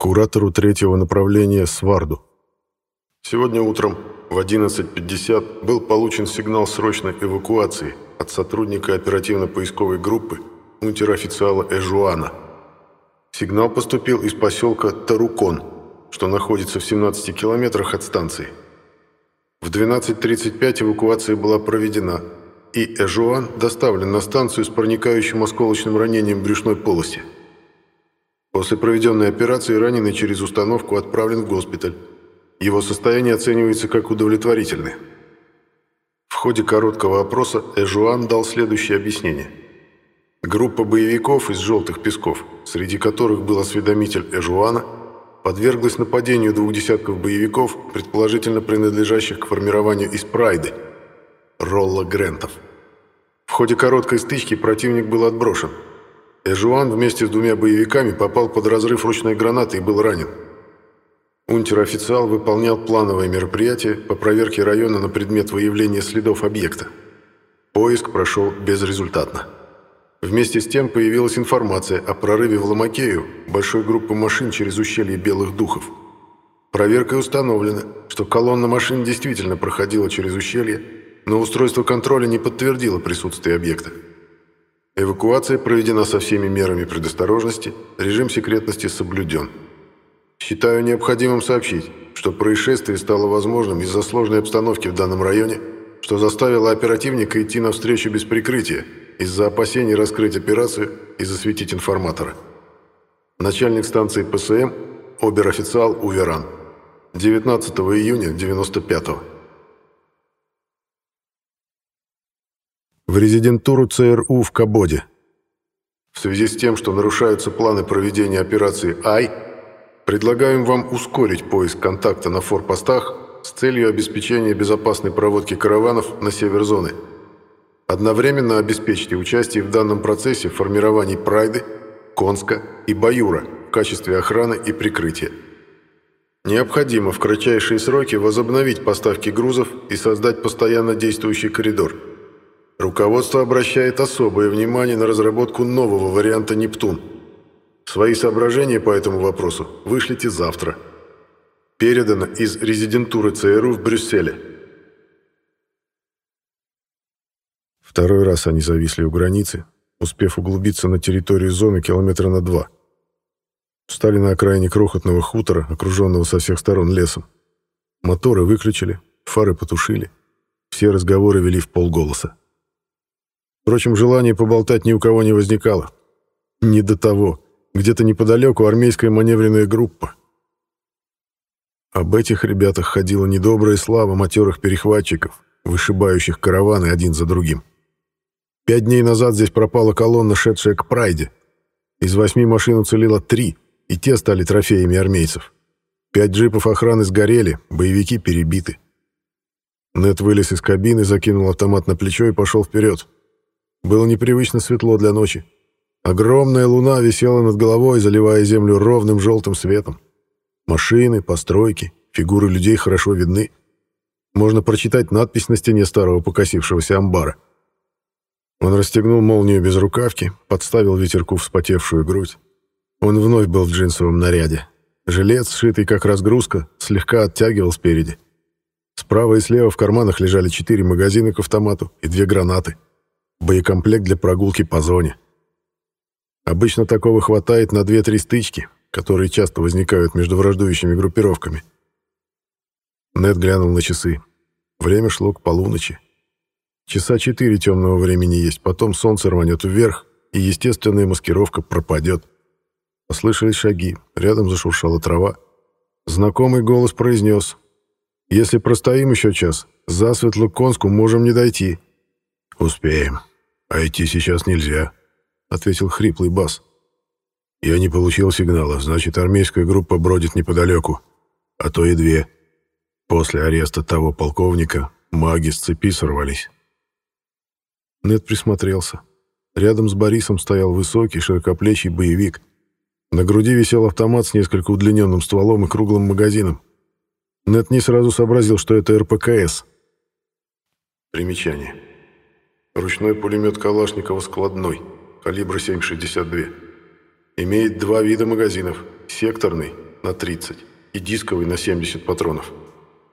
куратору третьего направления Сварду. Сегодня утром в 11.50 был получен сигнал срочной эвакуации от сотрудника оперативно-поисковой группы унтер-официала Эжуана. Сигнал поступил из поселка Тарукон, что находится в 17 километрах от станции. В 12.35 эвакуация была проведена, и Эжуан доставлен на станцию с проникающим осколочным ранением брюшной полости. После проведенной операции раненый через установку отправлен в госпиталь. Его состояние оценивается как удовлетворительное. В ходе короткого опроса Эжуан дал следующее объяснение. Группа боевиков из «желтых песков», среди которых был осведомитель Эжуана, подверглась нападению двух десятков боевиков, предположительно принадлежащих к формированию из Прайды, Ролла Грентов. В ходе короткой стычки противник был отброшен. Эжуан вместе с двумя боевиками попал под разрыв ручной гранаты и был ранен. Унтер-официал выполнял плановое мероприятие по проверке района на предмет выявления следов объекта. Поиск прошел безрезультатно. Вместе с тем появилась информация о прорыве в Ломакею большой группы машин через ущелье Белых Духов. Проверкой установлено, что колонна машин действительно проходила через ущелье, но устройство контроля не подтвердило присутствие объекта. Эвакуация проведена со всеми мерами предосторожности, режим секретности соблюден. Считаю необходимым сообщить, что происшествие стало возможным из-за сложной обстановки в данном районе, что заставило оперативника идти навстречу без прикрытия, из-за опасений раскрыть операцию и засветить информатора. Начальник станции ПСМ, обер-официал Уверан. 19 июня 95 -го. В резидентуру ЦРУ в Кабоде. В связи с тем, что нарушаются планы проведения операции «Ай», Предлагаем вам ускорить поиск контакта на форпостах с целью обеспечения безопасной проводки караванов на север зоны. Одновременно обеспечьте участие в данном процессе в формировании Прайды, Конска и Баюра в качестве охраны и прикрытия. Необходимо в кратчайшие сроки возобновить поставки грузов и создать постоянно действующий коридор. Руководство обращает особое внимание на разработку нового варианта «Нептун», Свои соображения по этому вопросу вышлите завтра. Передано из резидентуры ЦРУ в Брюсселе. Второй раз они зависли у границы, успев углубиться на территорию зоны километра на два. Встали на окраине крохотного хутора, окруженного со всех сторон лесом. Моторы выключили, фары потушили. Все разговоры вели в полголоса. Впрочем, желание поболтать ни у кого не возникало. Не до того. Где-то неподалеку армейская маневренная группа. Об этих ребятах ходила недобрая слава матерых перехватчиков, вышибающих караваны один за другим. Пять дней назад здесь пропала колонна, шедшая к Прайде. Из восьми машин уцелело три, и те стали трофеями армейцев. Пять джипов охраны сгорели, боевики перебиты. Нед вылез из кабины, закинул автомат на плечо и пошел вперед. Было непривычно светло для ночи. Огромная луна висела над головой, заливая землю ровным желтым светом. Машины, постройки, фигуры людей хорошо видны. Можно прочитать надпись на стене старого покосившегося амбара. Он расстегнул молнию без рукавки, подставил ветерку вспотевшую грудь. Он вновь был в джинсовом наряде. Жилет, сшитый как разгрузка, слегка оттягивал спереди. Справа и слева в карманах лежали четыре магазина к автомату и две гранаты. Боекомплект для прогулки по зоне. Обычно такого хватает на 2-3 стычки, которые часто возникают между враждующими группировками. Нед глянул на часы. Время шло к полуночи. Часа четыре темного времени есть, потом солнце рванет вверх, и естественная маскировка пропадет. Послышались шаги, рядом зашуршала трава. Знакомый голос произнес. «Если простоим еще час, засветло к Конску можем не дойти». «Успеем. А идти сейчас нельзя», — ответил хриплый бас. «Я не получил сигнала, значит, армейская группа бродит неподалеку, а то и две. После ареста того полковника маги с цепи сорвались». Нед присмотрелся. Рядом с Борисом стоял высокий, широкоплечий боевик. На груди висел автомат с несколько удлиненным стволом и круглым магазином. Нед не сразу сообразил, что это РПКС. Примечание. Ручной пулемет Калашникова складной калибра 7,62. Имеет два вида магазинов – секторный на 30 и дисковый на 70 патронов.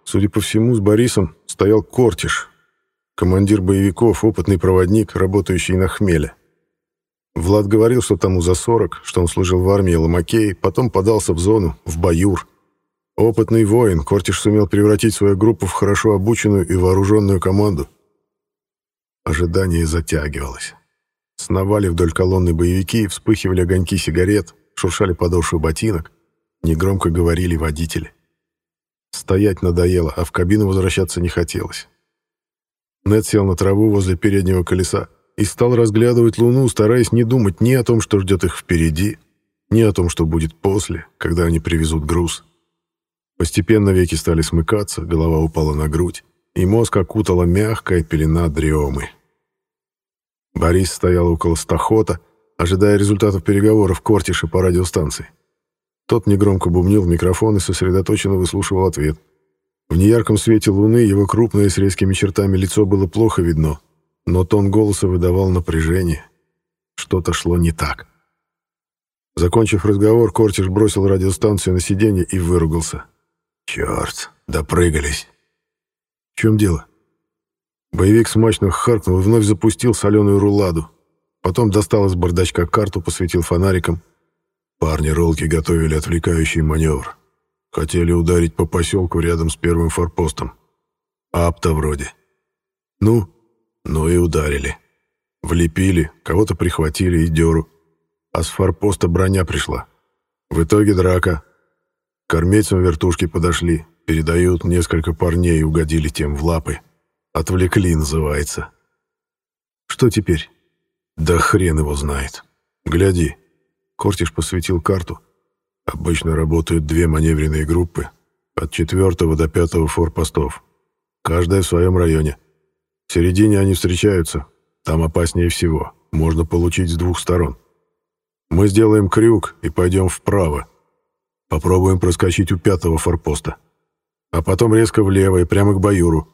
Судя по всему, с Борисом стоял Кортиш, командир боевиков, опытный проводник, работающий на хмеле. Влад говорил, что тому за 40, что он служил в армии Ломакей, потом подался в зону, в Баюр. Опытный воин, Кортиш сумел превратить свою группу в хорошо обученную и вооруженную команду. Ожидание затягивалось. Сновали вдоль колонны боевики, вспыхивали огоньки сигарет, шуршали подошвы ботинок, негромко говорили водители. Стоять надоело, а в кабину возвращаться не хотелось. Нед сел на траву возле переднего колеса и стал разглядывать луну, стараясь не думать ни о том, что ждет их впереди, ни о том, что будет после, когда они привезут груз. Постепенно веки стали смыкаться, голова упала на грудь, и мозг окутала мягкая пелена дремы. Борис стоял около стахота, ожидая результатов переговоров Кортиша по радиостанции. Тот негромко бубнил в микрофон и сосредоточенно выслушивал ответ. В неярком свете луны его крупное с резкими чертами лицо было плохо видно, но тон голоса выдавал напряжение. Что-то шло не так. Закончив разговор, Кортиш бросил радиостанцию на сиденье и выругался. «Черт, допрыгались!» «В чем дело?» Боевик смачно харкнул и вновь запустил соленую руладу. Потом достал из бардачка карту, посветил фонариком. Парни ролки готовили отвлекающий маневр. Хотели ударить по поселку рядом с первым форпостом. Апта вроде. Ну, ну и ударили. Влепили, кого-то прихватили и дёру. А с форпоста броня пришла. В итоге драка. К армейцам вертушки подошли, передают, несколько парней угодили тем в лапы. Отвлекли, называется. Что теперь? Да хрен его знает. Гляди. Кортиш посветил карту. Обычно работают две маневренные группы, от четвертого до пятого форпостов. Каждая в своем районе. В середине они встречаются. Там опаснее всего. Можно получить с двух сторон. Мы сделаем крюк и пойдем вправо. Попробуем проскочить у пятого форпоста. А потом резко влево и прямо к Баюру.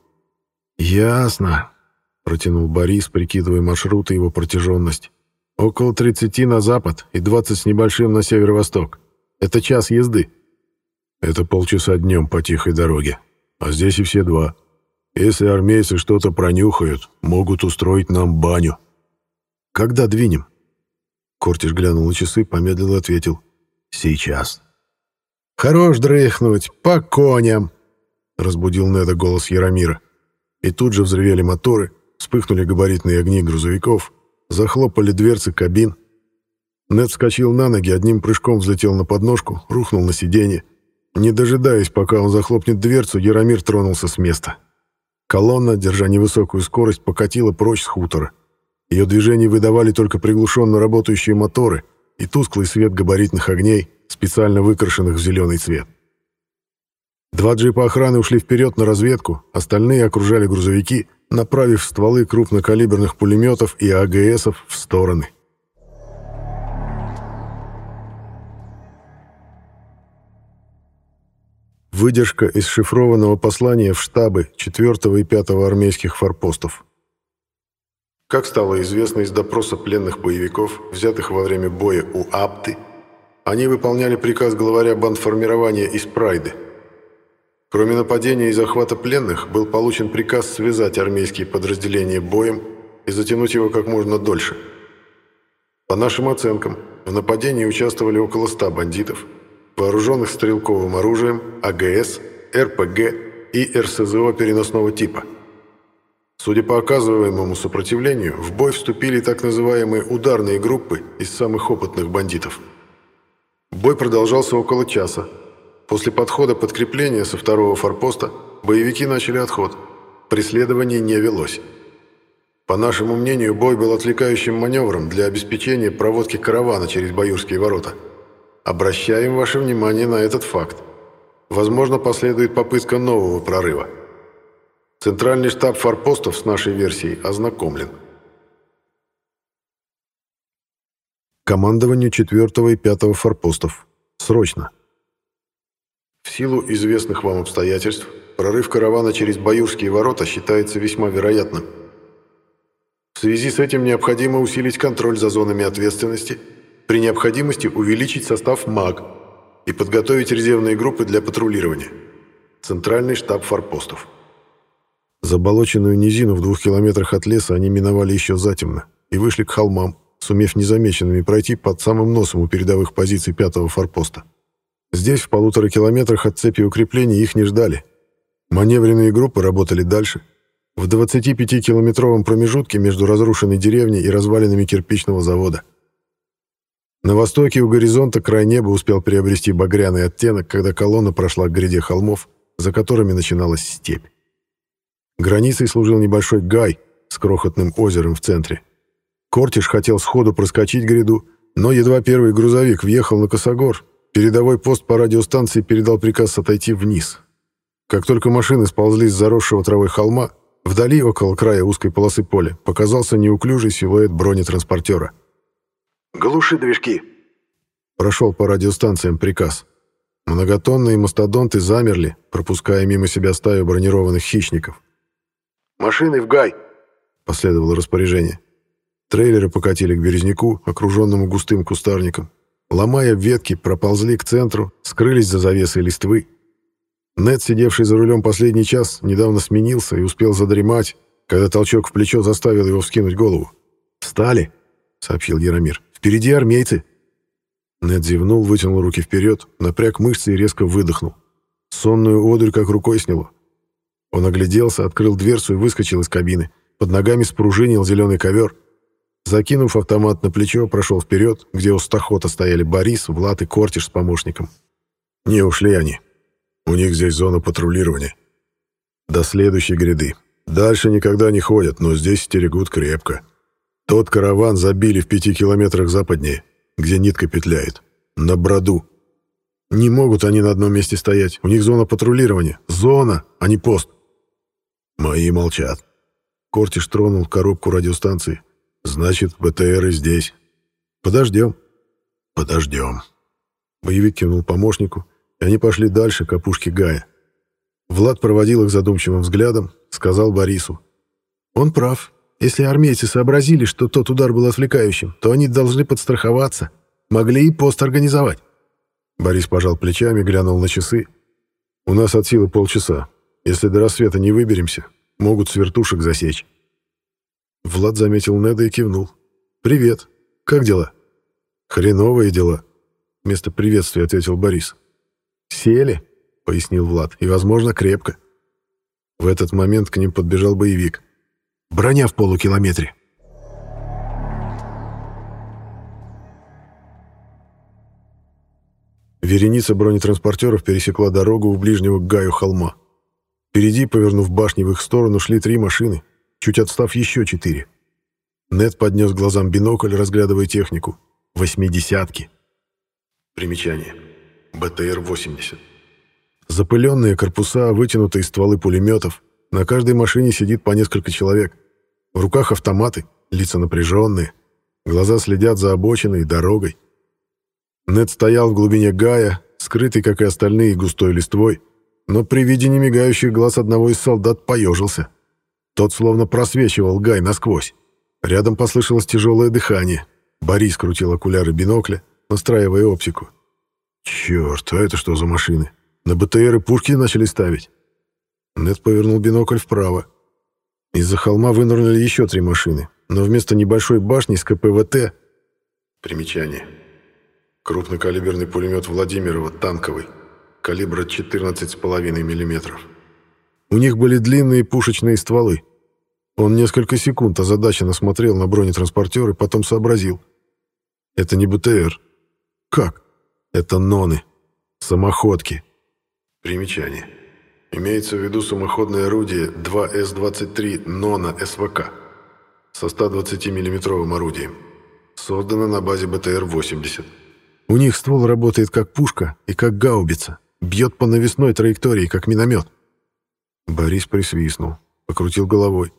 «Ясно», — протянул Борис, прикидывая маршрут и его протяженность. «Около 30 на запад и 20 с небольшим на северо-восток. Это час езды». «Это полчаса днем по тихой дороге. А здесь и все два. Если армейцы что-то пронюхают, могут устроить нам баню». «Когда двинем?» Кортиш глянул на часы, помедлил и ответил. «Сейчас». «Хорош дрыхнуть, по коням!» — разбудил Неда голос Яромира. И тут же взревели моторы, вспыхнули габаритные огни грузовиков, захлопали дверцы кабин. Нед вскочил на ноги, одним прыжком взлетел на подножку, рухнул на сиденье. Не дожидаясь, пока он захлопнет дверцу, Яромир тронулся с места. Колонна, держа невысокую скорость, покатила прочь с хутора. Ее движения выдавали только приглушенно работающие моторы и тусклый свет габаритных огней, специально выкрашенных в зеленый цвет. Два джипа охраны ушли вперед на разведку, остальные окружали грузовики, направив стволы крупнокалиберных пулеметов и АГСов в стороны. Выдержка из шифрованного послания в штабы 4 и 5 армейских форпостов. Как стало известно из допроса пленных боевиков, взятых во время боя у Апты, они выполняли приказ главаря бандформирования из Прайды – Кроме нападения и захвата пленных, был получен приказ связать армейские подразделения боем и затянуть его как можно дольше. По нашим оценкам, в нападении участвовали около 100 бандитов, вооруженных стрелковым оружием, АГС, РПГ и РСЗО переносного типа. Судя по оказываемому сопротивлению, в бой вступили так называемые ударные группы из самых опытных бандитов. Бой продолжался около часа, После подхода подкрепления со второго форпоста боевики начали отход. Преследование не велось. По нашему мнению, бой был отвлекающим маневром для обеспечения проводки каравана через Баюрские ворота. Обращаем ваше внимание на этот факт. Возможно, последует попытка нового прорыва. Центральный штаб форпостов с нашей версией ознакомлен. Командованию 4 и 5 форпостов. Срочно. Силу известных вам обстоятельств, прорыв каравана через Баюрские ворота считается весьма вероятным. В связи с этим необходимо усилить контроль за зонами ответственности, при необходимости увеличить состав МАГ. и подготовить резервные группы для патрулирования. Центральный штаб форпостов. Заболоченную низину в двух километрах от леса они миновали еще затемно и вышли к холмам, сумев незамеченными пройти под самым носом у передовых позиций пятого форпоста. Здесь, в полутора километрах от цепи укреплений, их не ждали. Маневренные группы работали дальше, в 25-километровом промежутке между разрушенной деревней и развалинами кирпичного завода. На востоке у горизонта край неба успел приобрести багряный оттенок, когда колонна прошла к гряде холмов, за которыми начиналась степь. Границей служил небольшой гай с крохотным озером в центре. Кортиш хотел сходу проскочить гряду, но едва первый грузовик въехал на Косогор, передовой пост по радиостанции передал приказ отойти вниз. Как только машины сползли с заросшего травой холма, вдали, около края узкой полосы поля, показался неуклюжий силуэт бронетранспортера. «Глуши движки!» Прошел по радиостанциям приказ. Многотонные мастодонты замерли, пропуская мимо себя стаю бронированных хищников. «Машины в гай!» — последовало распоряжение. Трейлеры покатили к березняку, окруженному густым кустарником. Ломая ветки, проползли к центру, скрылись за завесой листвы. Нед, сидевший за рулем последний час, недавно сменился и успел задремать, когда толчок в плечо заставил его вскинуть голову. «Встали!» — сообщил Яромир. «Впереди армейцы!» Нед зевнул, вытянул руки вперед, напряг мышцы и резко выдохнул. Сонную одурь как рукой сняло. Он огляделся, открыл дверцу и выскочил из кабины. Под ногами спружинил зеленый ковер. Закинув автомат на плечо, прошел вперед, где у стахота стояли Борис, Влад и Кортиш с помощником. Не ушли они. У них здесь зона патрулирования. До следующей гряды. Дальше никогда не ходят, но здесь стерегут крепко. Тот караван забили в пяти километрах западнее, где нитка петляет. На броду. Не могут они на одном месте стоять. У них зона патрулирования. Зона, а не пост. Мои молчат. Кортиш тронул коробку радиостанции. Значит, БТРы здесь. Подождем. Подождем. Боевик кивнул помощнику, и они пошли дальше к опушке Гая. Влад проводил их задумчивым взглядом, сказал Борису. Он прав. Если армейцы сообразили, что тот удар был отвлекающим, то они должны подстраховаться. Могли и пост организовать. Борис пожал плечами, глянул на часы. «У нас от силы полчаса. Если до рассвета не выберемся, могут с вертушек засечь. Влад заметил Неда и кивнул. «Привет. Как дела?» «Хреновые дела», — вместо приветствия ответил Борис. «Сели», — пояснил Влад, — «и, возможно, крепко». В этот момент к ним подбежал боевик. «Броня в полукилометре». Вереница бронетранспортеров пересекла дорогу у ближнего к Гаю холма. Впереди, повернув башни в их сторону, шли три машины, чуть отстав еще четыре. Нед поднес глазам бинокль, разглядывая технику. Восьмидесятки. Примечание. БТР-80. Запыленные корпуса, вытянутые стволы пулеметов. На каждой машине сидит по несколько человек. В руках автоматы, лица напряженные. Глаза следят за обочиной и дорогой. Нед стоял в глубине Гая, скрытый, как и остальные, густой листвой, но при виде немигающих глаз одного из солдат поежился. Тот словно просвечивал Гай насквозь. Рядом послышалось тяжелое дыхание. Борис крутил окуляры бинокля, настраивая оптику. «Черт, а это что за машины? На БТРы пушки начали ставить?» Нед повернул бинокль вправо. Из-за холма вынырнули еще три машины, но вместо небольшой башни с КПВТ... Примечание. Крупнокалиберный пулемет Владимирова, танковый калибра 14,5 мм. У них были длинные пушечные стволы. Он несколько секунд озадаченно смотрел на бронетранспортер и потом сообразил. Это не БТР. Как? Это ноны. Самоходки. Примечание. Имеется в виду самоходное орудие 2С-23 «Нона СВК» со 120 миллиметровым орудием. Создано на базе БТР-80. У них ствол работает как пушка и как гаубица. Бьет по навесной траектории, как миномет. Борис присвистнул, покрутил головой.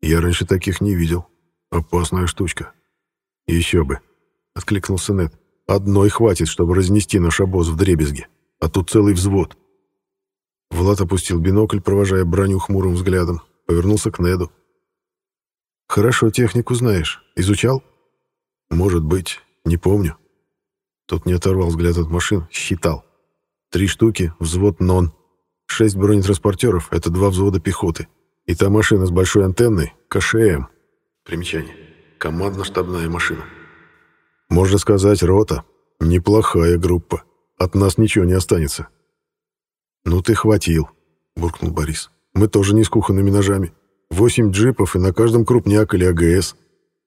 Я раньше таких не видел. Опасная штучка. Еще бы, откликнулся Нед. Одной хватит, чтобы разнести наш обоз в дребезги, а тут целый взвод. Влад опустил бинокль, провожая броню хмурым взглядом, повернулся к Неду. «Хорошо технику знаешь. Изучал?» «Может быть. Не помню. Тот не оторвал взгляд от машин, считал. Три штуки, взвод НОН. Шесть бронетранспортеров — это два взвода пехоты. И та машина с большой антенной — КШМ. Примечание. Командно-штабная машина. Можно сказать, рота. Неплохая группа. От нас ничего не останется. «Ну ты хватил», — буркнул Борис. «Мы тоже не с кухонными ножами. Восемь джипов и на каждом крупняк или АГС.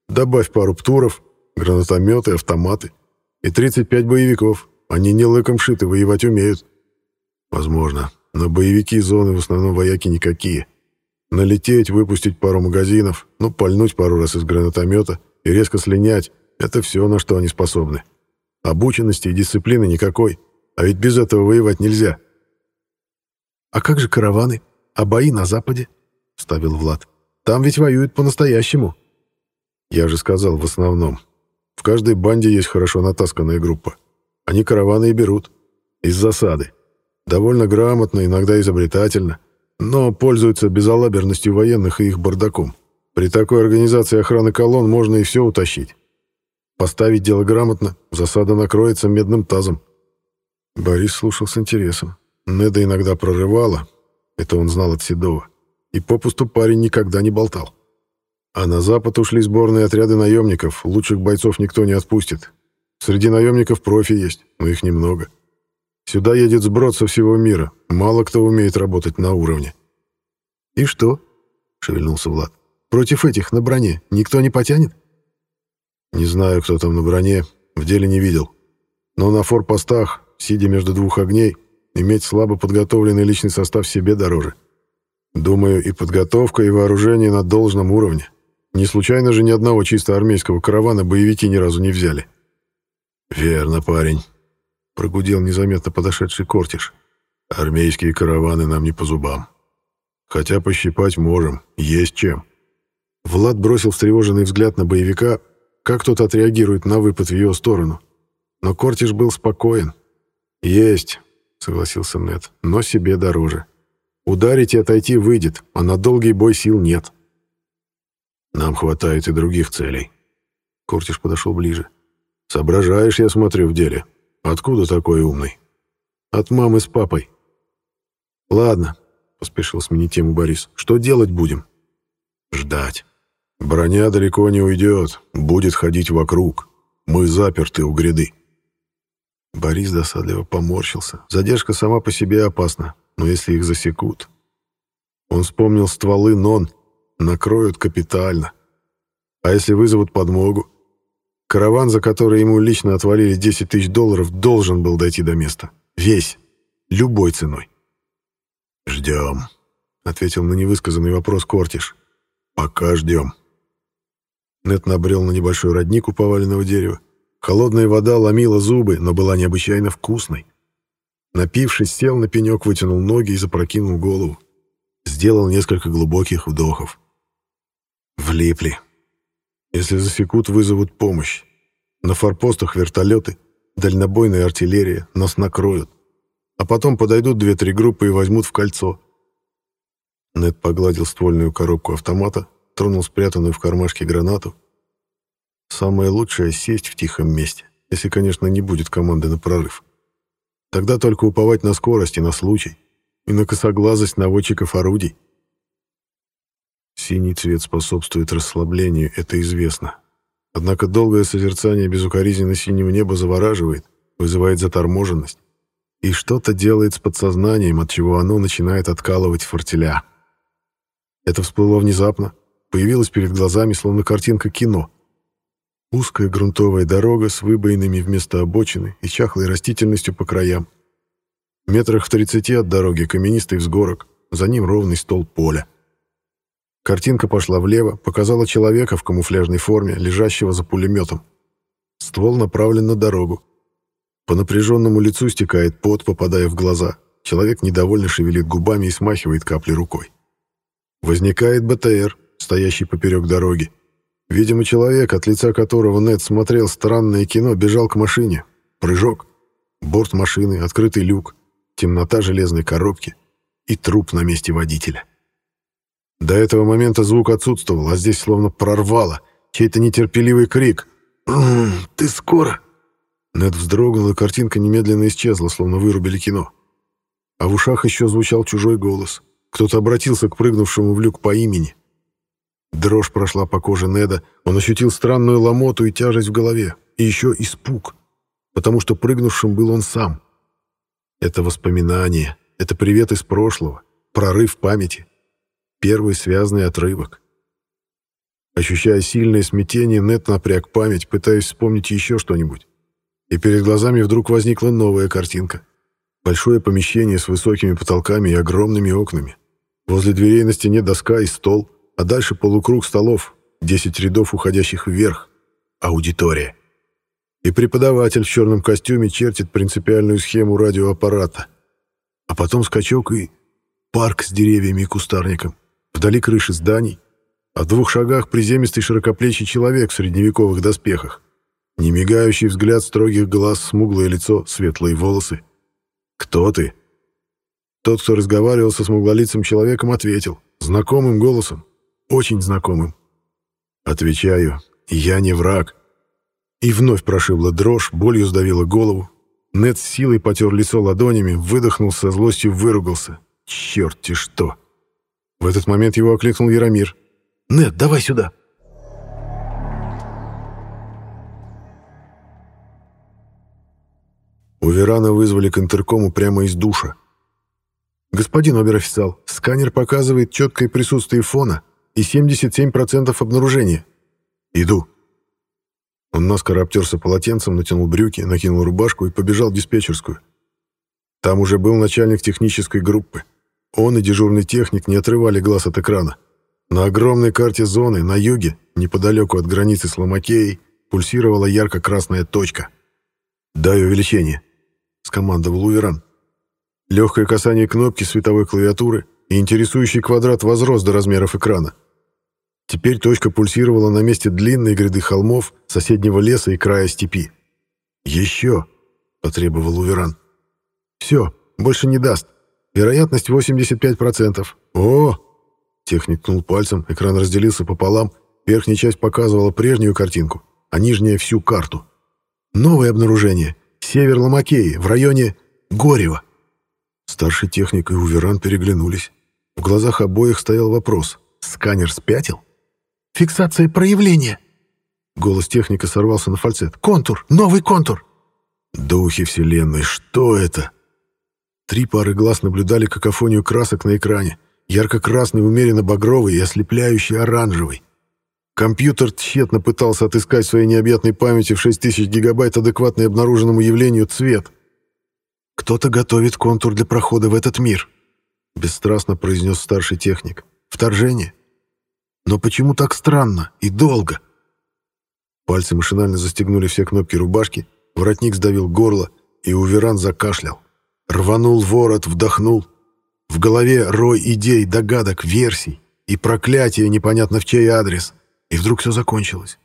Добавь пару птуров, гранатометы, автоматы. И 35 боевиков. Они не лыком шиты, воевать умеют. Возможно, но боевики зоны в основном вояки никакие. Налететь, выпустить пару магазинов, ну, пальнуть пару раз из гранатомета и резко слинять — это все, на что они способны. Обученности и дисциплины никакой. А ведь без этого воевать нельзя. «А как же караваны? А бои на Западе?» — вставил Влад. «Там ведь воюют по-настоящему». Я же сказал, в основном. В каждой банде есть хорошо натасканная группа. Они караваны и берут. Из засады. Довольно грамотно, иногда изобретательно. Но пользуются безалаберностью военных и их бардаком. При такой организации охраны колонн можно и все утащить. Поставить дело грамотно, засада накроется медным тазом. Борис слушал с интересом. Неда иногда прорывала, это он знал от Седова, и попусту парень никогда не болтал. А на запад ушли сборные отряды наемников, лучших бойцов никто не отпустит. Среди наемников профи есть, но их немного. Сюда едет сброд со всего мира, мало кто умеет работать на уровне. «И что?» — шевельнулся Влад. «Против этих на броне никто не потянет?» «Не знаю, кто там на броне, в деле не видел. Но на форпостах, сидя между двух огней, иметь слабо подготовленный личный состав себе дороже. Думаю, и подготовка, и вооружение на должном уровне. Не случайно же ни одного чисто армейского каравана боевики ни разу не взяли. «Верно, парень», — прогудел незаметно подошедший Кортиш. «Армейские караваны нам не по зубам. Хотя пощипать можем, есть чем». Влад бросил встревоженный взгляд на боевика, как тот отреагирует на выпад в его сторону. Но Кортиш был спокоен. «Есть», — согласился Нед, — «но себе дороже. Ударить и отойти выйдет, а на долгий бой сил нет». Нам хватает и других целей. Кортиш подошел ближе. Соображаешь, я смотрю, в деле. Откуда такой умный? От мамы с папой. Ладно, поспешил сменить тему Борис. Что делать будем? Ждать. Броня далеко не уйдет, будет ходить вокруг. Мы заперты у гряды. Борис досадливо поморщился. Задержка сама по себе опасна, но если их засекут... Он вспомнил стволы НОН, Накроют капитально. А если вызовут подмогу? Караван, за который ему лично отвалили 10 тысяч долларов, должен был дойти до места. Весь. Любой ценой. «Ждем», — ответил на невысказанный вопрос Кортиш. «Пока ждем». Нет набрел на небольшой родник у поваленного дерева. Холодная вода ломила зубы, но была необычайно вкусной. Напившись, сел на пенек, вытянул ноги и запрокинул голову. Сделал несколько глубоких вдохов. Влипли. Если засекут, вызовут помощь. На форпостах вертолеты, дальнобойная артиллерия, нас накроют. А потом подойдут две-три группы и возьмут в кольцо. Нед погладил ствольную коробку автомата, тронул спрятанную в кармашке гранату. Самое лучшее — сесть в тихом месте, если, конечно, не будет команды на прорыв. Тогда только уповать на скорость и на случай, и на косоглазость наводчиков орудий. Синий цвет способствует расслаблению, это известно. Однако долгое созерцание безукоризненно синего неба завораживает, вызывает заторможенность. И что-то делает с подсознанием, от чего оно начинает откалывать фортеля. Это всплыло внезапно, появилось перед глазами, словно картинка кино. Узкая грунтовая дорога с выбоинами вместо обочины и чахлой растительностью по краям. Метрах в тридцати от дороги каменистый взгорок, за ним ровный стол поля. Картинка пошла влево, показала человека в камуфляжной форме, лежащего за пулеметом. Ствол направлен на дорогу. По напряженному лицу стекает пот, попадая в глаза. Человек недовольно шевелит губами и смахивает капли рукой. Возникает БТР, стоящий поперек дороги. Видимо, человек, от лица которого Нед смотрел странное кино, бежал к машине. Прыжок. Борт машины, открытый люк, темнота железной коробки и труп на месте водителя. До этого момента звук отсутствовал, а здесь словно прорвало. Чей-то нетерпеливый крик. «Ты скоро?» Нед вздрогнул, и картинка немедленно исчезла, словно вырубили кино. А в ушах еще звучал чужой голос. Кто-то обратился к прыгнувшему в люк по имени. Дрожь прошла по коже Неда, он ощутил странную ломоту и тяжесть в голове, и еще испуг, потому что прыгнувшим был он сам. Это воспоминание, это привет из прошлого, прорыв памяти, первый связанный отрывок. Ощущая сильное смятение, Нед напряг память, пытаясь вспомнить еще что-нибудь. И перед глазами вдруг возникла новая картинка. Большое помещение с высокими потолками и огромными окнами. Возле дверей на стене доска и стол, а дальше полукруг столов, 10 рядов, уходящих вверх. Аудитория. И преподаватель в черном костюме чертит принципиальную схему радиоаппарата. А потом скачок и парк с деревьями и кустарником. Вдали крыши зданий, а в двух шагах приземистый широкоплечий человек в средневековых доспехах. Немигающий взгляд строгих глаз, смуглое лицо, светлые волосы. «Кто ты?» Тот, кто разговаривал со смуглолицым человеком, ответил. Знакомым голосом. Очень знакомым. Отвечаю, я не враг. И вновь прошибла дрожь, болью сдавила голову. Нед с силой потер лицо ладонями, выдохнул со злостью, выругался. Черт-те что! В этот момент его окликнул Яромир. «Нед, давай сюда!» У Верана вызвали к интеркому прямо из душа. «Господин обер-официал, сканер показывает четкое присутствие фона и 77% обнаружения. Иду». Он наскоро обтерся полотенцем, натянул брюки, накинул рубашку и побежал в диспетчерскую. Там уже был начальник технической группы. Он и дежурный техник не отрывали глаз от экрана. На огромной карте зоны, на юге, неподалеку от границы с Ломакеей, пульсировала ярко-красная точка. «Дай увеличение», — скомандовал Уверан. Легкое касание кнопки световой клавиатуры, и интересующий квадрат возрос до размеров экрана. Теперь точка пульсировала на месте длинной гряды холмов, соседнего леса и края степи. «Еще!» — потребовал Уверан. «Все, больше не даст. Вероятность 85%. О!» Техник ткнул пальцем, экран разделился пополам, верхняя часть показывала прежнюю картинку, а нижняя — всю карту. «Новое обнаружение. Север Ломакеи, в районе Горева». Старший техник и Уверан переглянулись. В глазах обоих стоял вопрос. «Сканер спятил?» Фиксация проявления!» Голос техника сорвался на фальцет. «Контур! Новый контур!» «Духи Вселенной, что это?» Три пары глаз наблюдали какофонию красок на экране. Ярко-красный, умеренно багровый и ослепляющий оранжевый. Компьютер тщетно пытался отыскать в своей необъятной памяти в 6000 гигабайт адекватный обнаруженному явлению цвет. «Кто-то готовит контур для прохода в этот мир», — бесстрастно произнес старший техник. «Вторжение? Но почему так странно и долго? Пальцы машинально застегнули все кнопки рубашки, воротник сдавил горло, и Уверан закашлял. Рванул ворот, вдохнул. В голове рой идей, догадок, версий и проклятие непонятно в чей адрес. И вдруг все закончилось.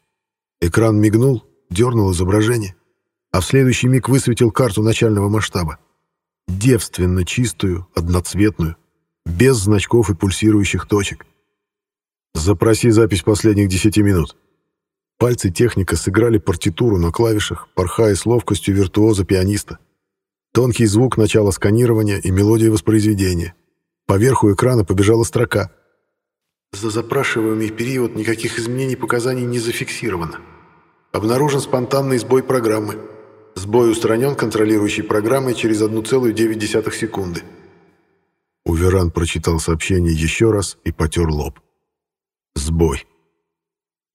Экран мигнул, дернул изображение, а в следующий миг высветил карту начального масштаба. Девственно чистую, одноцветную, без значков и пульсирующих точек. Запроси запись последних десяти минут. Пальцы техника сыграли партитуру на клавишах, порхая с ловкостью виртуоза-пианиста. Тонкий звук начала сканирования и мелодия воспроизведения. Поверху экрана побежала строка. За запрашиваемый период никаких изменений показаний не зафиксировано. Обнаружен спонтанный сбой программы. Сбой устранен контролирующей программой через 1,9 секунды. Уверан прочитал сообщение еще раз и потер лоб. Сбой.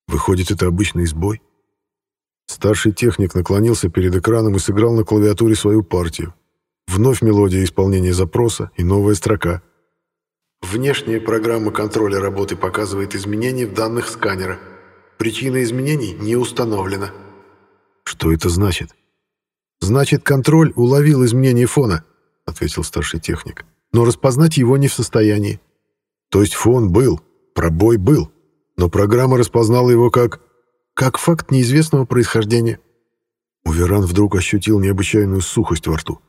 Выходит, это обычный сбой? Старший техник наклонился перед экраном и сыграл на клавиатуре свою партию. Вновь мелодия исполнения запроса и новая строка. Внешняя программа контроля работы показывает изменения в данных сканера. Причина изменений не установлена. Что это значит? Значит, контроль уловил изменение фона, ответил старший техник. Но распознать его не в состоянии. То есть фон был, пробой был но программа распознала его как... как факт неизвестного происхождения. Уверан вдруг ощутил необычайную сухость во рту.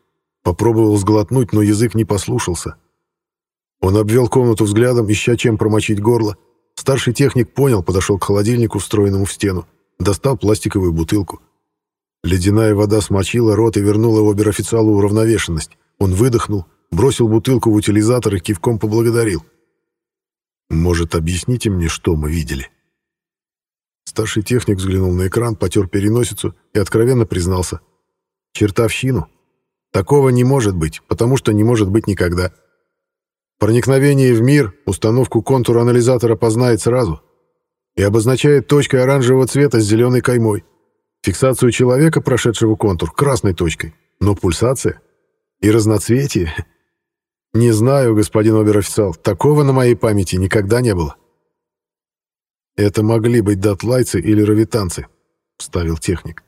Попробовал сглотнуть, но язык не послушался. Он обвел комнату взглядом, ища чем промочить горло. Старший техник понял, подошел к холодильнику, встроенному в стену, достал пластиковую бутылку. Ледяная вода смочила рот и вернула обер-официалу уравновешенность. Он выдохнул, бросил бутылку в утилизатор и кивком поблагодарил. «Может, объясните мне, что мы видели?» Старший техник взглянул на экран, потер переносицу и откровенно признался. «Чертовщину. Такого не может быть, потому что не может быть никогда. Проникновение в мир установку контура анализатора познает сразу и обозначает точкой оранжевого цвета с зеленой каймой. Фиксацию человека, прошедшего контур, красной точкой. Но пульсация и разноцветие... Не знаю, господин обер-официал, такого на моей памяти никогда не было. Это могли быть дотлайцы или равитанцы, вставил техник.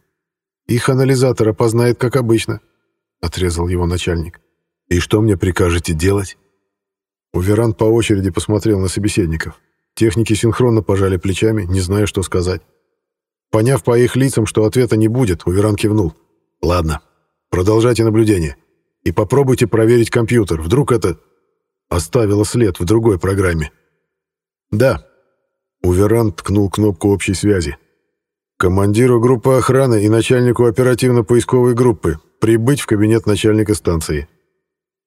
Их анализатор опознает, как обычно, отрезал его начальник. И что мне прикажете делать? Уверант по очереди посмотрел на собеседников. Техники синхронно пожали плечами, не зная, что сказать. Поняв по их лицам, что ответа не будет, Уверан кивнул. «Ладно, продолжайте наблюдение. И попробуйте проверить компьютер. Вдруг это оставило след в другой программе». «Да». Уверан ткнул кнопку общей связи. «Командиру группы охраны и начальнику оперативно-поисковой группы прибыть в кабинет начальника станции».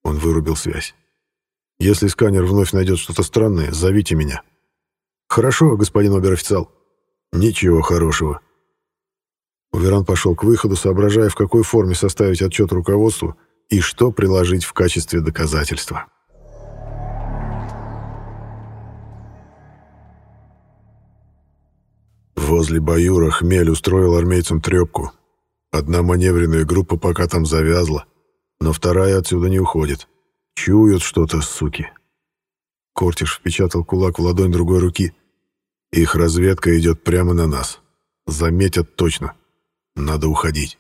Он вырубил связь. «Если сканер вновь найдет что-то странное, зовите меня». «Хорошо, господин обер-официал». Ничего хорошего. Уверан пошел к выходу, соображая, в какой форме составить отчет руководству и что приложить в качестве доказательства. Возле Баюра Хмель устроил армейцам трепку. Одна маневренная группа пока там завязла, но вторая отсюда не уходит. Чуют что-то, суки. Кортиш впечатал кулак в ладонь другой руки. Их разведка идет прямо на нас. Заметят точно. Надо уходить.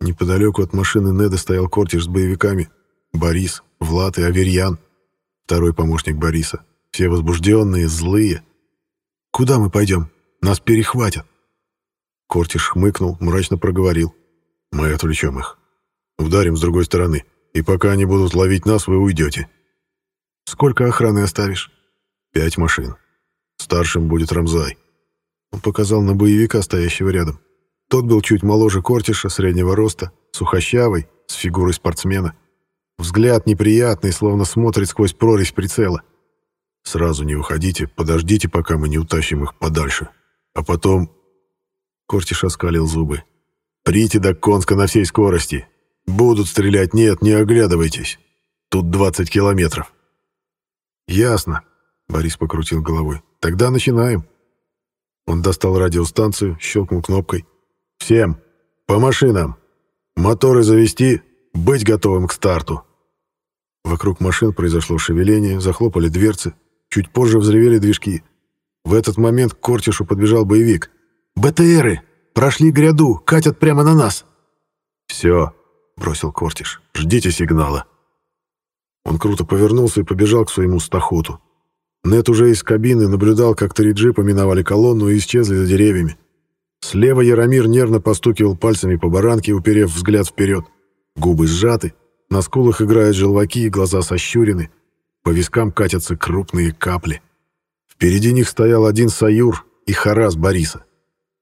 Неподалеку от машины Неда стоял кортеж с боевиками. Борис, Влад и Аверьян, второй помощник Бориса. Все возбужденные, злые. «Куда мы пойдем? Нас перехватят». Кортиш хмыкнул, мрачно проговорил. «Мы отвлечем их. Ударим с другой стороны. И пока они будут ловить нас, вы уйдете». «Сколько охраны оставишь?» «Пять машин. Старшим будет Рамзай. Он показал на боевика, стоящего рядом. Тот был чуть моложе Кортиша, среднего роста, сухощавый, с фигурой спортсмена. Взгляд неприятный, словно смотрит сквозь прорезь прицела. «Сразу не уходите, подождите, пока мы не утащим их подальше. А потом...» Кортиш оскалил зубы. «Прите до Конска на всей скорости. Будут стрелять, нет, не оглядывайтесь. Тут 20 километров». «Ясно», — Борис покрутил головой. Тогда начинаем. Он достал радиостанцию, щелкнул кнопкой. «Всем! По машинам! Моторы завести, быть готовым к старту!» Вокруг машин произошло шевеление, захлопали дверцы. Чуть позже взревели движки. В этот момент к Кортишу подбежал боевик. «БТРы! Прошли гряду, катят прямо на нас!» «Все!» — бросил Кортиш. «Ждите сигнала!» Он круто повернулся и побежал к своему стахоту. Нет уже из кабины наблюдал, как три джипа миновали колонну и исчезли за деревьями. Слева Яромир нервно постукивал пальцами по баранке, уперев взгляд вперед. Губы сжаты, на скулах играют желваки, глаза сощурены. По вискам катятся крупные капли. Впереди них стоял один Саюр и Харас Бориса.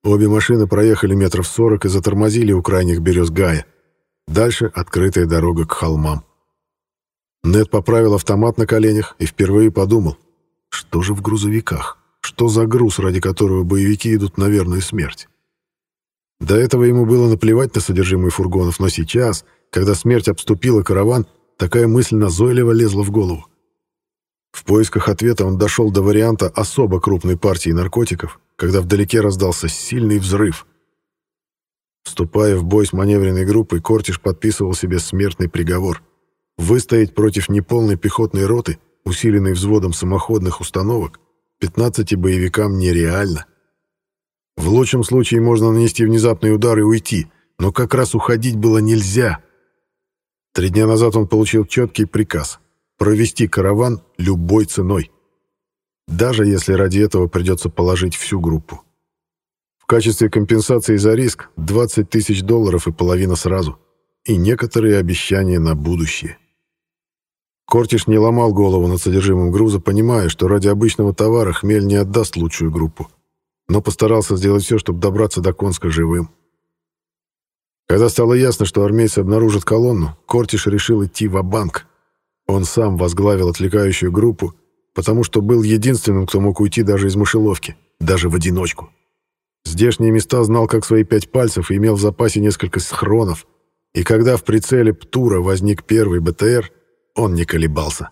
Обе машины проехали метров сорок и затормозили у крайних берез Гая. Дальше открытая дорога к холмам. Нед поправил автомат на коленях и впервые подумал — что же в грузовиках? Что за груз, ради которого боевики идут на верную смерть? До этого ему было наплевать на содержимое фургонов, но сейчас, когда смерть обступила караван, такая мысль назойливо лезла в голову. В поисках ответа он дошел до варианта особо крупной партии наркотиков, когда вдалеке раздался сильный взрыв. Вступая в бой с маневренной группой, Кортиш подписывал себе смертный приговор. Выстоять против неполной пехотной роты — усиленный взводом самоходных установок, 15 боевикам нереально. В лучшем случае можно нанести внезапный удар и уйти, но как раз уходить было нельзя. Три дня назад он получил четкий приказ провести караван любой ценой. Даже если ради этого придется положить всю группу. В качестве компенсации за риск 20 тысяч долларов и половина сразу. И некоторые обещания на будущее. Кортиш не ломал голову над содержимым груза, понимая, что ради обычного товара хмель не отдаст лучшую группу, но постарался сделать все, чтобы добраться до Конска живым. Когда стало ясно, что армейцы обнаружат колонну, Кортиш решил идти в банк Он сам возглавил отвлекающую группу, потому что был единственным, кто мог уйти даже из мышеловки, даже в одиночку. Здешние места знал как свои пять пальцев и имел в запасе несколько схронов, и когда в прицеле Птура возник первый БТР, он не колебался.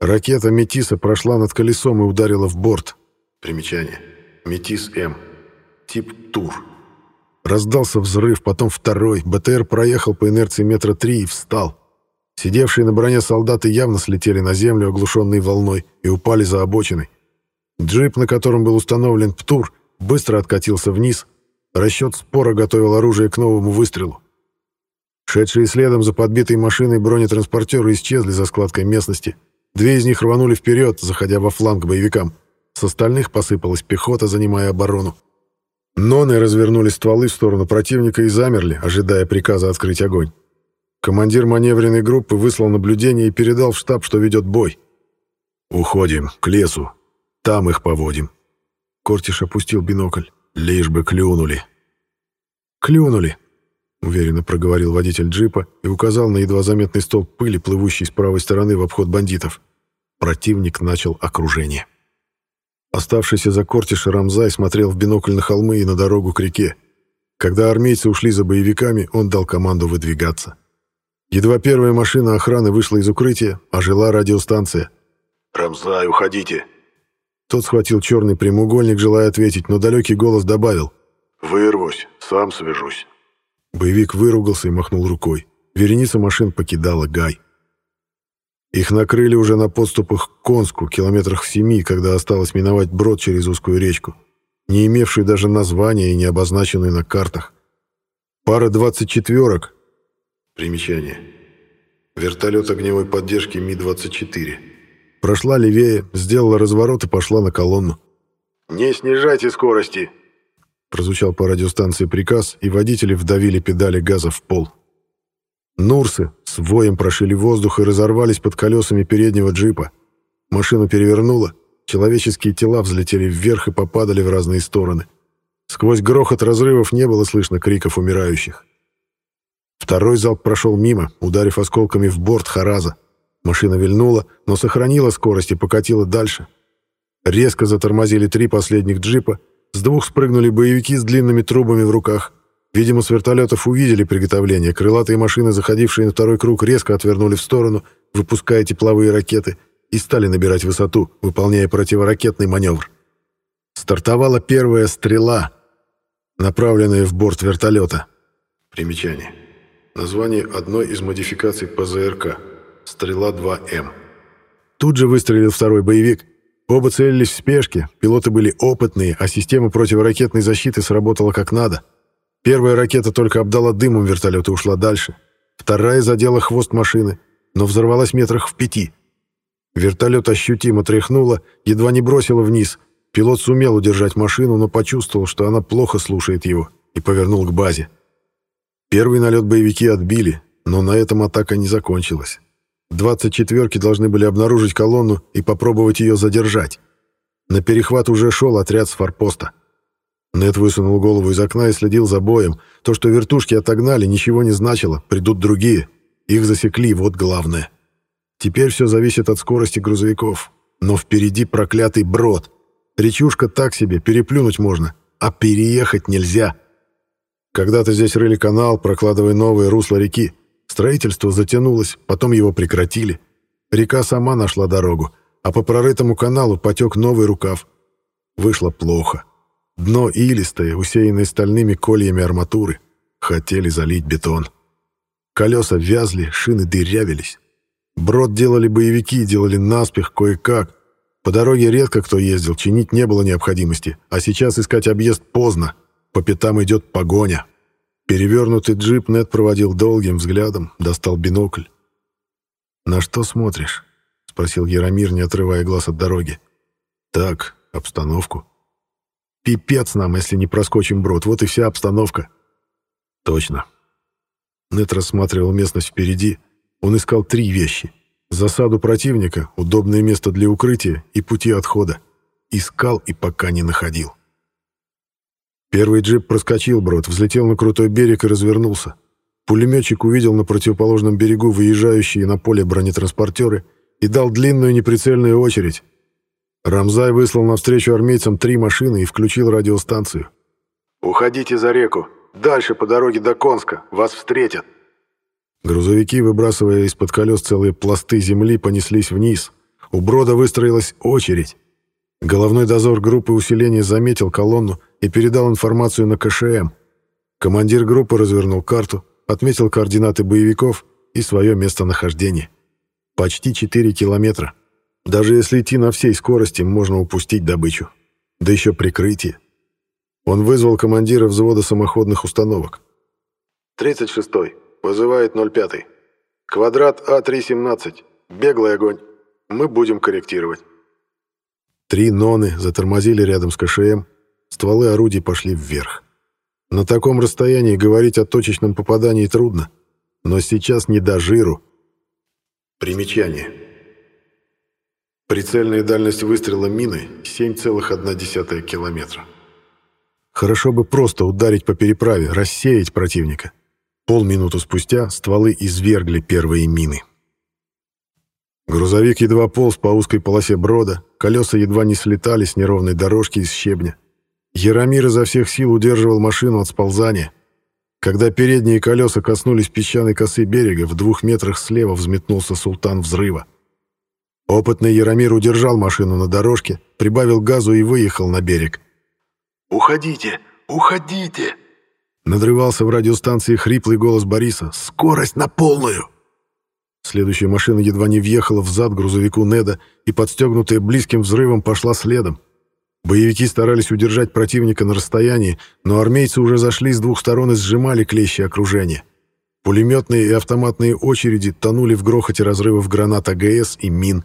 Ракета «Метиса» прошла над колесом и ударила в борт. Примечание. «Метис-М». Тип «Тур». Раздался взрыв, потом второй. БТР проехал по инерции метра три и встал. Сидевшие на броне солдаты явно слетели на землю, оглушенные волной, и упали за обочиной. Джип, на котором был установлен «Птур», быстро откатился вниз. Расчет спора готовил оружие к новому выстрелу. Шедшие следом за подбитой машиной бронетранспортеры исчезли за складкой местности. Две из них рванули вперед, заходя во фланг боевикам. С остальных посыпалась пехота, занимая оборону. Ноны развернули стволы в сторону противника и замерли, ожидая приказа открыть огонь. Командир маневренной группы выслал наблюдение и передал в штаб, что ведет бой. «Уходим, к лесу. Там их поводим». Кортиш опустил бинокль. «Лишь бы клюнули». «Клюнули», — уверенно проговорил водитель джипа и указал на едва заметный столб пыли, плывущий с правой стороны в обход бандитов. Противник начал окружение. Оставшийся за Кортиша Рамзай смотрел в бинокль на холмы и на дорогу к реке. Когда армейцы ушли за боевиками, он дал команду выдвигаться. Едва первая машина охраны вышла из укрытия, ожила радиостанция. «Рамзай, уходите!» Тот схватил черный прямоугольник, желая ответить, но далекий голос добавил. «Вырвусь, сам свяжусь». Боевик выругался и махнул рукой. Вереница машин покидала Гай. Их накрыли уже на подступах к Конску, километрах в семи, когда осталось миновать брод через узкую речку, не имевшую даже названия и не обозначенную на картах. Пара двадцать четверок. Примечание. Вертолет огневой поддержки Ми-24. Прошла левее, сделала разворот и пошла на колонну. «Не снижайте скорости!» Прозвучал по радиостанции приказ, и водители вдавили педали газа в пол. Нурсы с воем прошили воздух и разорвались под колесами переднего джипа. Машину перевернуло, человеческие тела взлетели вверх и попадали в разные стороны. Сквозь грохот разрывов не было слышно криков умирающих. Второй залп прошел мимо, ударив осколками в борт Хараза. Машина вильнула, но сохранила скорость и покатила дальше. Резко затормозили три последних джипа, с двух спрыгнули боевики с длинными трубами в руках — Видимо, с вертолетов увидели приготовление. Крылатые машины, заходившие на второй круг, резко отвернули в сторону, выпуская тепловые ракеты, и стали набирать высоту, выполняя противоракетный маневр. Стартовала первая стрела, направленная в борт вертолета. Примечание. Название одной из модификаций ПЗРК. «Стрела-2М». Тут же выстрелил второй боевик. Оба целились в спешке, пилоты были опытные, а система противоракетной защиты сработала как надо — Первая ракета только обдала дымом вертолет и ушла дальше. Вторая задела хвост машины, но взорвалась метрах в пяти. Вертолет ощутимо тряхнуло, едва не бросило вниз. Пилот сумел удержать машину, но почувствовал, что она плохо слушает его, и повернул к базе. Первый налет боевики отбили, но на этом атака не закончилась. Двадцать четверки должны были обнаружить колонну и попробовать ее задержать. На перехват уже шел отряд с форпоста. Нед высунул голову из окна и следил за боем. То, что вертушки отогнали, ничего не значило. Придут другие. Их засекли, вот главное. Теперь все зависит от скорости грузовиков. Но впереди проклятый брод. Речушка так себе, переплюнуть можно. А переехать нельзя. Когда-то здесь рыли канал, прокладывая новые русла реки. Строительство затянулось, потом его прекратили. Река сама нашла дорогу, а по прорытому каналу потек новый рукав. Вышло плохо. Дно илистое, усеянное стальными кольями арматуры. Хотели залить бетон. Колеса вязли, шины дырявились. Брод делали боевики, делали наспех кое-как. По дороге редко кто ездил, чинить не было необходимости. А сейчас искать объезд поздно. По пятам идет погоня. Перевернутый джип Нед проводил долгим взглядом, достал бинокль. «На что смотришь?» — спросил Яромир, не отрывая глаз от дороги. «Так, обстановку». Пипец нам, если не проскочим брод. Вот и вся обстановка. Точно. Нет рассматривал местность впереди. Он искал три вещи. Засаду противника, удобное место для укрытия и пути отхода. Искал и пока не находил. Первый джип проскочил брод, взлетел на крутой берег и развернулся. Пулеметчик увидел на противоположном берегу выезжающие на поле бронетранспортеры и дал длинную неприцельную очередь. Рамзай выслал навстречу армейцам три машины и включил радиостанцию. «Уходите за реку. Дальше по дороге до Конска. Вас встретят». Грузовики, выбрасывая из-под колес целые пласты земли, понеслись вниз. У брода выстроилась очередь. Головной дозор группы усиления заметил колонну и передал информацию на КШМ. Командир группы развернул карту, отметил координаты боевиков и свое местонахождение. Почти 4 километра. Даже если идти на всей скорости, можно упустить добычу. Да еще прикрытие. Он вызвал командира взвода самоходных установок. «36-й. Вызывает 05-й. Квадрат А317. Беглый огонь. Мы будем корректировать». Три ноны затормозили рядом с КШМ. Стволы орудий пошли вверх. На таком расстоянии говорить о точечном попадании трудно. Но сейчас не до жиру. Примечание. Прицельная дальность выстрела мины 7,1 километра. Хорошо бы просто ударить по переправе, рассеять противника. Полминуты спустя стволы извергли первые мины. Грузовик едва полз по узкой полосе брода, колеса едва не слетали с неровной дорожки из щебня. Яромир изо всех сил удерживал машину от сползания. Когда передние колеса коснулись песчаной косы берега, в двух метрах слева взметнулся султан взрыва. Опытный Яромир удержал машину на дорожке, прибавил газу и выехал на берег. «Уходите! Уходите!» Надрывался в радиостанции хриплый голос Бориса. «Скорость на полную!» Следующая машина едва не въехала в зад грузовику Неда и, подстегнутая близким взрывом, пошла следом. Боевики старались удержать противника на расстоянии, но армейцы уже зашли с двух сторон и сжимали клещи окружения. Пулеметные и автоматные очереди тонули в грохоте разрывов гранат АГС и мин.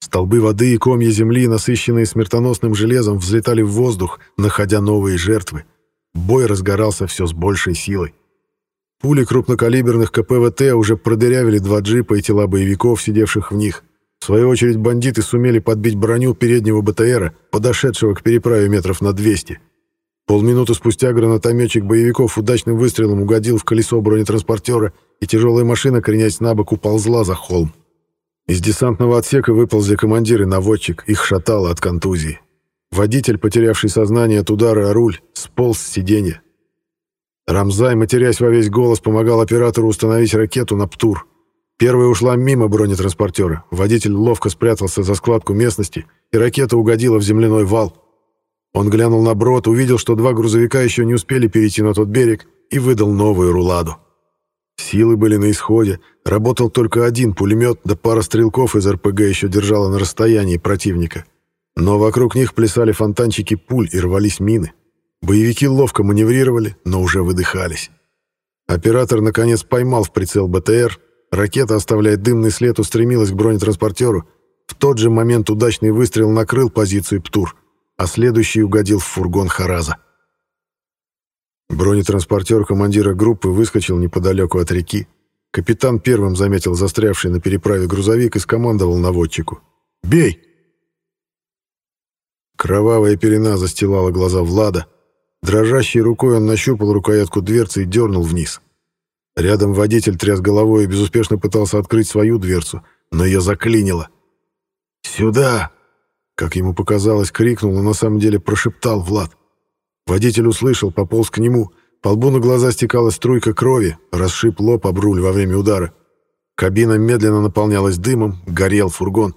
Столбы воды и комья земли, насыщенные смертоносным железом, взлетали в воздух, находя новые жертвы. Бой разгорался все с большей силой. Пули крупнокалиберных КПВТ уже продырявили два джипа и тела боевиков, сидевших в них. В свою очередь бандиты сумели подбить броню переднего БТРа, подошедшего к переправе метров на 200. Полминуты спустя гранатометчик боевиков удачным выстрелом угодил в колесо бронетранспортера, и тяжелая машина, кренясь на бок, уползла за холм. Из десантного отсека выползли командир и наводчик, их шатало от контузии. Водитель, потерявший сознание от удара о руль, сполз с сиденья. Рамзай, матерясь во весь голос, помогал оператору установить ракету на ПТУР. Первая ушла мимо бронетранспортера. Водитель ловко спрятался за складку местности, и ракета угодила в земляной вал. Он глянул на брод, увидел, что два грузовика еще не успели перейти на тот берег, и выдал новую руладу. Силы были на исходе, работал только один пулемет, да пара стрелков из РПГ еще держала на расстоянии противника. Но вокруг них плясали фонтанчики пуль и рвались мины. Боевики ловко маневрировали, но уже выдыхались. Оператор, наконец, поймал в прицел БТР. Ракета, оставляя дымный след, устремилась к бронетранспортеру. В тот же момент удачный выстрел накрыл позицию ПТУР, а следующий угодил в фургон Хараза. Бронетранспортер командира группы выскочил неподалеку от реки. Капитан первым заметил застрявший на переправе грузовик и скомандовал наводчику. «Бей!» Кровавая пелена застилала глаза Влада, Дрожащей рукой он нащупал рукоятку дверцы и дернул вниз. Рядом водитель тряс головой и безуспешно пытался открыть свою дверцу, но ее заклинило. «Сюда!» Как ему показалось, крикнул, но на самом деле прошептал Влад. Водитель услышал, пополз к нему. По лбу на глаза стекала струйка крови, расшиб лоб об руль во время удара. Кабина медленно наполнялась дымом, горел фургон.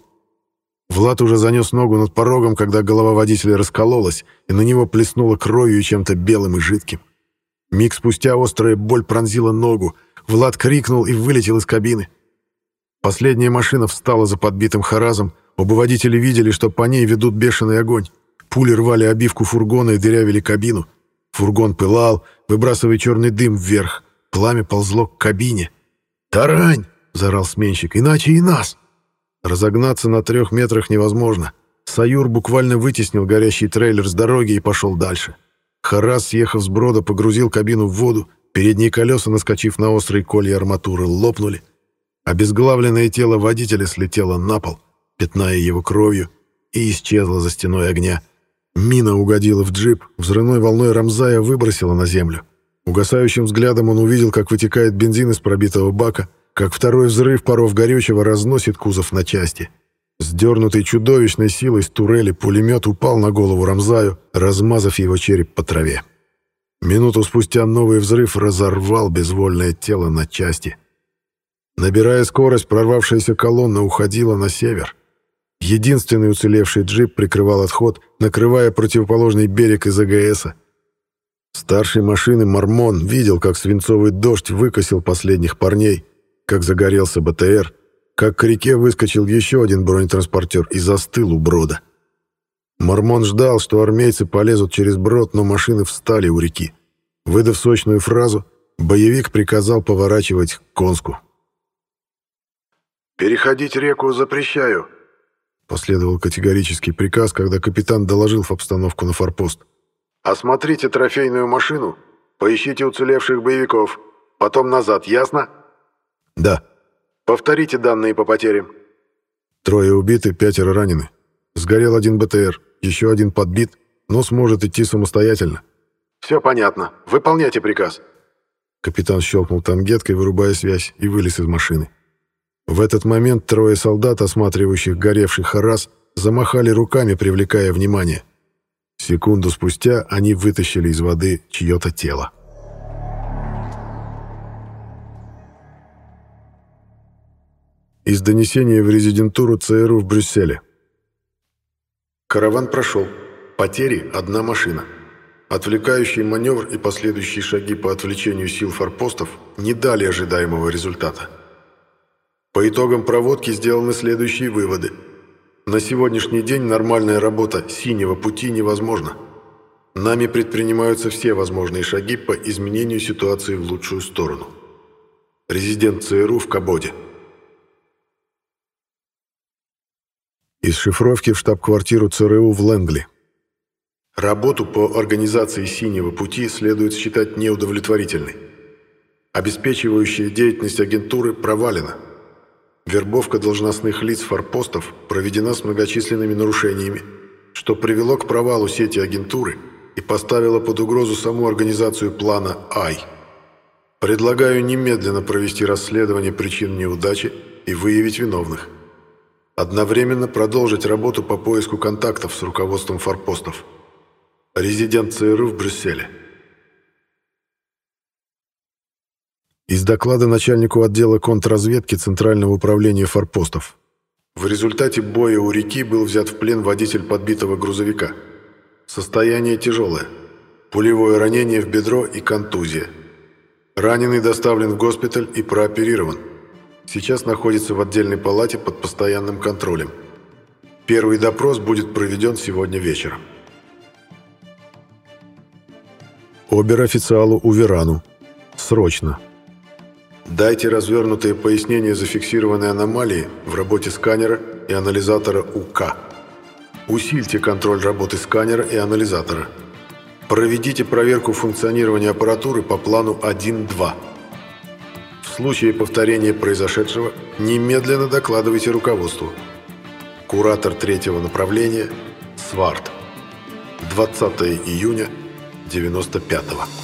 Влад уже занес ногу над порогом, когда голова водителя раскололась, и на него плеснула кровью и чем-то белым и жидким. Миг спустя острая боль пронзила ногу. Влад крикнул и вылетел из кабины. Последняя машина встала за подбитым харазом. Оба водителя видели, что по ней ведут бешеный огонь. Пули рвали обивку фургона и дырявили кабину. Фургон пылал, выбрасывая черный дым вверх. Пламя ползло к кабине. «Тарань!» — заорал сменщик. «Иначе и нас!» Разогнаться на трех метрах невозможно. Саюр буквально вытеснил горящий трейлер с дороги и пошел дальше. Харас, съехав с брода, погрузил кабину в воду, передние колеса, наскочив на острые колья арматуры, лопнули. Обезглавленное тело водителя слетело на пол, пятная его кровью, и исчезло за стеной огня. Мина угодила в джип, взрывной волной Рамзая выбросила на землю. Угасающим взглядом он увидел, как вытекает бензин из пробитого бака, как второй взрыв паров горючего разносит кузов на части. Сдернутый чудовищной силой с турели пулемет упал на голову Рамзаю, размазав его череп по траве. Минуту спустя новый взрыв разорвал безвольное тело на части. Набирая скорость, прорвавшаяся колонна уходила на север. Единственный уцелевший джип прикрывал отход, накрывая противоположный берег из АГСа. Старший машины Мормон видел, как свинцовый дождь выкосил последних парней, как загорелся БТР, как к реке выскочил еще один бронетранспортер и застыл у брода. Мормон ждал, что армейцы полезут через брод, но машины встали у реки. Выдав сочную фразу, боевик приказал поворачивать к Конску. «Переходить реку запрещаю», Последовал категорический приказ, когда капитан доложил в обстановку на форпост. «Осмотрите трофейную машину, поищите уцелевших боевиков, потом назад, ясно?» «Да». «Повторите данные по потерям». Трое убиты, пятеро ранены. Сгорел один БТР, еще один подбит, но сможет идти самостоятельно. «Все понятно. Выполняйте приказ». Капитан щелкнул тангеткой, вырубая связь, и вылез из машины. В этот момент трое солдат, осматривающих горевший харас, замахали руками, привлекая внимание. Секунду спустя они вытащили из воды чье-то тело. Из донесения в резидентуру ЦРУ в Брюсселе. Караван прошел. Потери – одна машина. Отвлекающий маневр и последующие шаги по отвлечению сил форпостов не дали ожидаемого результата. По итогам проводки сделаны следующие выводы. На сегодняшний день нормальная работа «синего пути» невозможна. Нами предпринимаются все возможные шаги по изменению ситуации в лучшую сторону. Резидент ЦРУ в Кабоде. Из шифровки в штаб-квартиру ЦРУ в Лэнгли. Работу по организации «Синего пути» следует считать неудовлетворительной. Обеспечивающая деятельность агентуры провалена – Вербовка должностных лиц форпостов проведена с многочисленными нарушениями, что привело к провалу сети агентуры и поставило под угрозу саму организацию плана «Ай». Предлагаю немедленно провести расследование причин неудачи и выявить виновных. Одновременно продолжить работу по поиску контактов с руководством форпостов. Резидент ЦРУ в Брюсселе. Из доклада начальнику отдела контрразведки Центрального управления форпостов. В результате боя у реки был взят в плен водитель подбитого грузовика. Состояние тяжелое. Пулевое ранение в бедро и контузия. Раненый доставлен в госпиталь и прооперирован. Сейчас находится в отдельной палате под постоянным контролем. Первый допрос будет проведен сегодня вечером. Обер-официалу Уверану. Срочно. Дайте развернутые пояснения зафиксированной аномалии в работе сканера и анализатора УК. Усильте контроль работы сканера и анализатора. Проведите проверку функционирования аппаратуры по плану 1.2. Случае повторения произошедшего немедленно докладывайте руководству. Куратор третьего направления Сварт. 20 июня 95 -го.